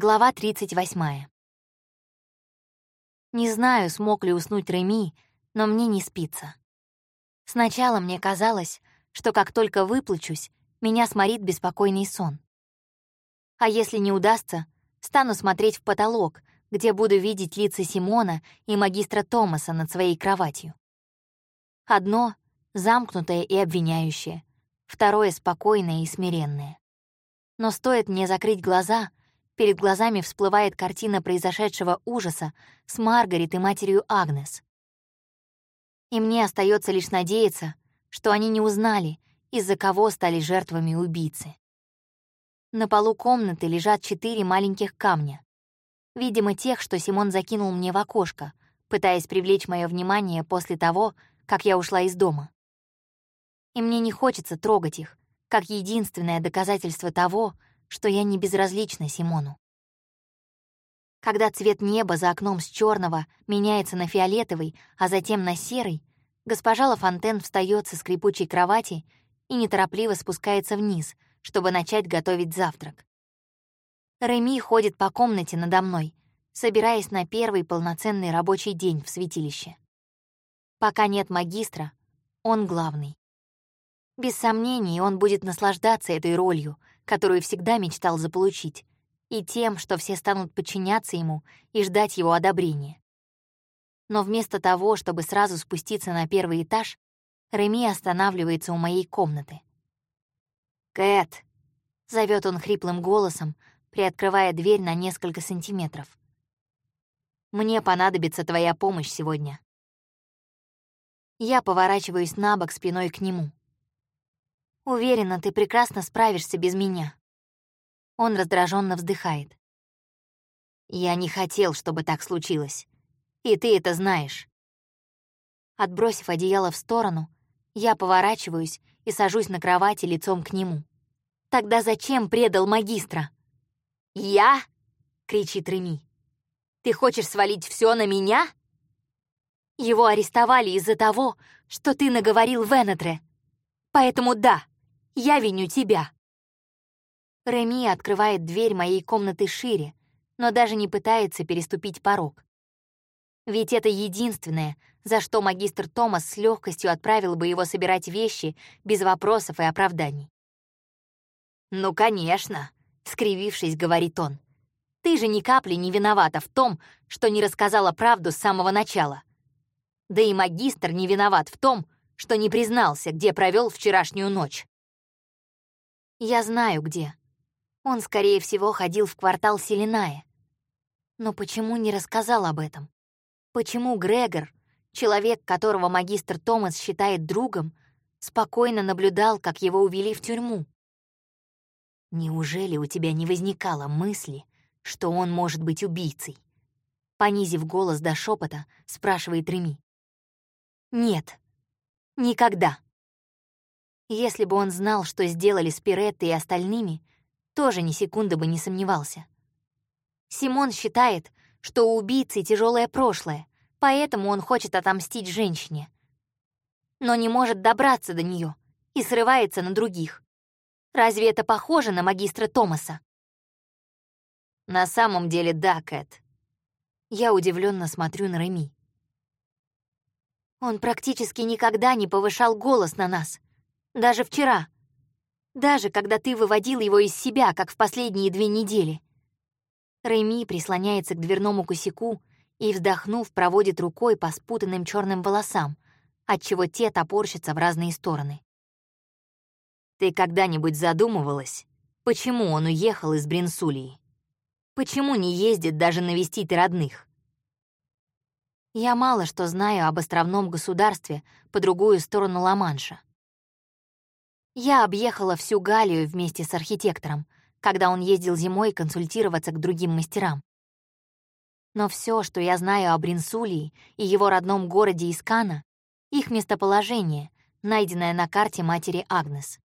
Глава 38. Не знаю, смог ли уснуть Реми, но мне не спится. Сначала мне казалось, что как только выплачусь, меня сморит беспокойный сон. А если не удастся, стану смотреть в потолок, где буду видеть лица Симона и магистра Томаса над своей кроватью. Одно — замкнутое и обвиняющее, второе — спокойное и смиренное. Но стоит мне закрыть глаза — Перед глазами всплывает картина произошедшего ужаса с Маргарет и матерью Агнес. И мне остается лишь надеяться, что они не узнали, из-за кого стали жертвами убийцы. На полу комнаты лежат четыре маленьких камня. Видимо, тех, что Симон закинул мне в окошко, пытаясь привлечь мое внимание после того, как я ушла из дома. И мне не хочется трогать их, как единственное доказательство того, что я не безразлична Симону. Когда цвет неба за окном с черного меняется на фиолетовый, а затем на серый, госпожа Лафонтен встает со скрипучей кровати и неторопливо спускается вниз, чтобы начать готовить завтрак. Реми ходит по комнате надо мной, собираясь на первый полноценный рабочий день в святилище. Пока нет магистра, он главный. Без сомнений, он будет наслаждаться этой ролью, которую всегда мечтал заполучить, и тем, что все станут подчиняться ему и ждать его одобрения. Но вместо того, чтобы сразу спуститься на первый этаж, Реми останавливается у моей комнаты. «Кэт!» — зовет он хриплым голосом, приоткрывая дверь на несколько сантиметров. «Мне понадобится твоя помощь сегодня». Я поворачиваюсь на бок спиной к нему. Уверена, ты прекрасно справишься без меня. Он раздраженно вздыхает. Я не хотел, чтобы так случилось. И ты это знаешь. Отбросив одеяло в сторону, я поворачиваюсь и сажусь на кровати лицом к нему. Тогда зачем предал магистра? Я? кричит Реми. Ты хочешь свалить все на меня? Его арестовали из-за того, что ты наговорил Венетре. Поэтому да, я виню тебя». Реми открывает дверь моей комнаты шире, но даже не пытается переступить порог. Ведь это единственное, за что магистр Томас с легкостью отправил бы его собирать вещи без вопросов и оправданий. «Ну, конечно», — скривившись, говорит он. «Ты же ни капли не виновата в том, что не рассказала правду с самого начала. Да и магистр не виноват в том, что не признался, где провел вчерашнюю ночь. Я знаю, где. Он, скорее всего, ходил в квартал Селиная. Но почему не рассказал об этом? Почему Грегор, человек, которого магистр Томас считает другом, спокойно наблюдал, как его увели в тюрьму? Неужели у тебя не возникало мысли, что он может быть убийцей? Понизив голос до шепота, спрашивает Реми. Нет, никогда. Если бы он знал, что сделали с Пиреттой и остальными, тоже ни секунды бы не сомневался. Симон считает, что у убийцы тяжелое прошлое, поэтому он хочет отомстить женщине. Но не может добраться до нее и срывается на других. Разве это похоже на магистра Томаса? На самом деле, да, Кэт. Я удивленно смотрю на Реми. Он практически никогда не повышал голос на нас. Даже вчера. Даже когда ты выводил его из себя, как в последние две недели. Реми прислоняется к дверному косяку и, вздохнув, проводит рукой по спутанным черным волосам, отчего те топорщатся в разные стороны. Ты когда-нибудь задумывалась, почему он уехал из Бринсулии? Почему не ездит даже навестить родных? Я мало что знаю об островном государстве по другую сторону Ла-Манша. Я объехала всю Галию вместе с архитектором, когда он ездил зимой консультироваться к другим мастерам. Но все, что я знаю о Бринсулии и его родном городе Искана, их местоположение, найденное на карте матери Агнес.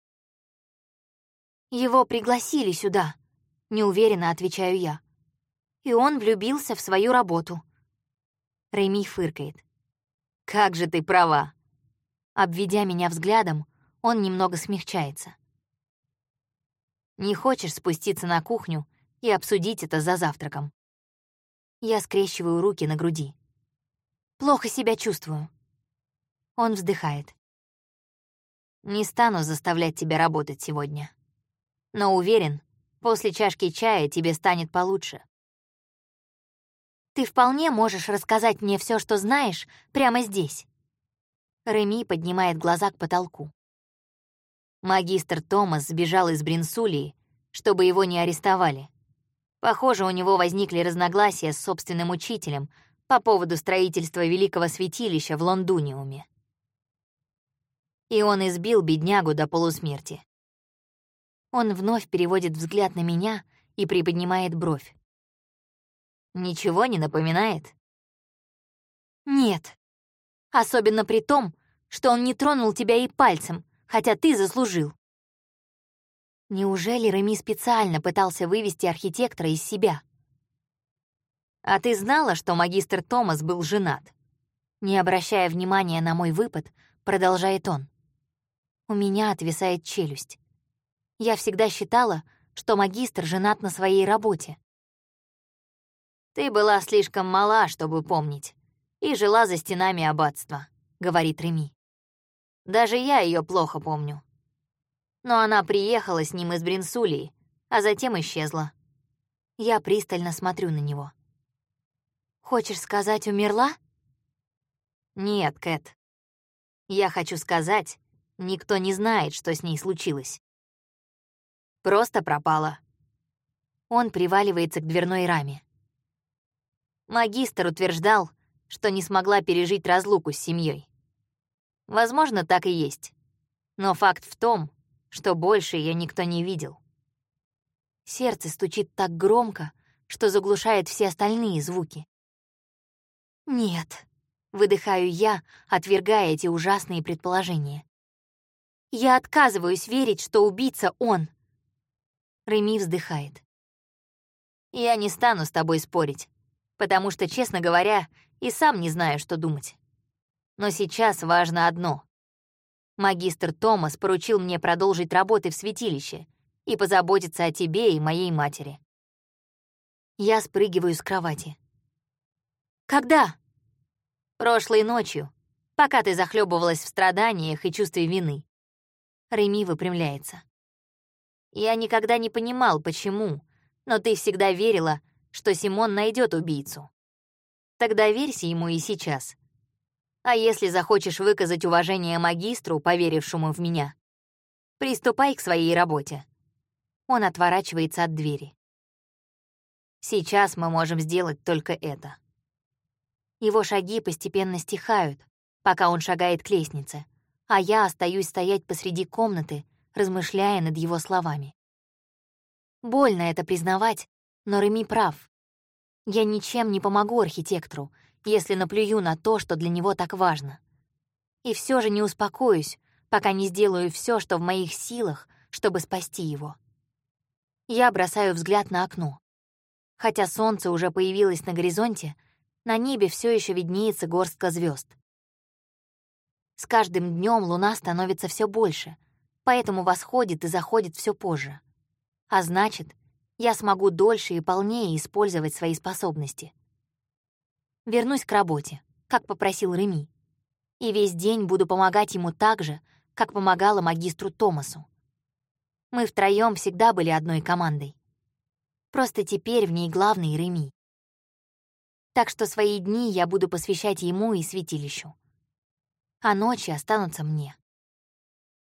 Его пригласили сюда, неуверенно отвечаю я. И он влюбился в свою работу. Реми фыркает. «Как же ты права!» Обведя меня взглядом, он немного смягчается. «Не хочешь спуститься на кухню и обсудить это за завтраком. Я скрещиваю руки на груди. Плохо себя чувствую. Он вздыхает. Не стану заставлять тебя работать сегодня. Но уверен, после чашки чая тебе станет получше. Ты вполне можешь рассказать мне все, что знаешь, прямо здесь. Реми поднимает глаза к потолку. Магистр Томас сбежал из Бринсулии, чтобы его не арестовали. Похоже, у него возникли разногласия с собственным учителем по поводу строительства великого святилища в Лондуниуме. И он избил беднягу до полусмерти. Он вновь переводит взгляд на меня и приподнимает бровь. Ничего не напоминает? Нет. Особенно при том, что он не тронул тебя и пальцем, хотя ты заслужил. Неужели Реми специально пытался вывести архитектора из себя? А ты знала, что магистр Томас был женат? Не обращая внимания на мой выпад, продолжает он. У меня отвисает челюсть. Я всегда считала, что магистр женат на своей работе. «Ты была слишком мала, чтобы помнить, и жила за стенами аббатства», — говорит Реми. Даже я ее плохо помню. Но она приехала с ним из Бринсулии, а затем исчезла. Я пристально смотрю на него. «Хочешь сказать, умерла?» «Нет, Кэт. Я хочу сказать, никто не знает, что с ней случилось. Просто пропала». Он приваливается к дверной раме. Магистр утверждал, что не смогла пережить разлуку с семьей. Возможно, так и есть. Но факт в том, что больше ее никто не видел. Сердце стучит так громко, что заглушает все остальные звуки. «Нет», — выдыхаю я, отвергая эти ужасные предположения. «Я отказываюсь верить, что убийца он». Реми вздыхает. «Я не стану с тобой спорить, потому что, честно говоря, и сам не знаю, что думать. Но сейчас важно одно. Магистр Томас поручил мне продолжить работы в святилище и позаботиться о тебе и моей матери. Я спрыгиваю с кровати. «Когда?» «Прошлой ночью, пока ты захлебывалась в страданиях и чувстве вины». Реми выпрямляется. «Я никогда не понимал, почему, но ты всегда верила, что Симон найдет убийцу. Тогда верься ему и сейчас. А если захочешь выказать уважение магистру, поверившему в меня, приступай к своей работе. Он отворачивается от двери. Сейчас мы можем сделать только это. Его шаги постепенно стихают, пока он шагает к лестнице, а я остаюсь стоять посреди комнаты, размышляя над его словами. Больно это признавать, но Реми прав. Я ничем не помогу архитектору, если наплюю на то, что для него так важно. И все же не успокоюсь, пока не сделаю все, что в моих силах, чтобы спасти его. Я бросаю взгляд на окно. Хотя солнце уже появилось на горизонте, на небе все еще виднеется горстка звезд. С каждым днем луна становится все больше, поэтому восходит и заходит все позже. А значит, я смогу дольше и полнее использовать свои способности. Вернусь к работе, как попросил Реми. И весь день буду помогать ему так же, как помогала магистру Томасу. Мы втроем всегда были одной командой. Просто теперь в ней главный Реми. Так что свои дни я буду посвящать ему и святилищу. А ночи останутся мне.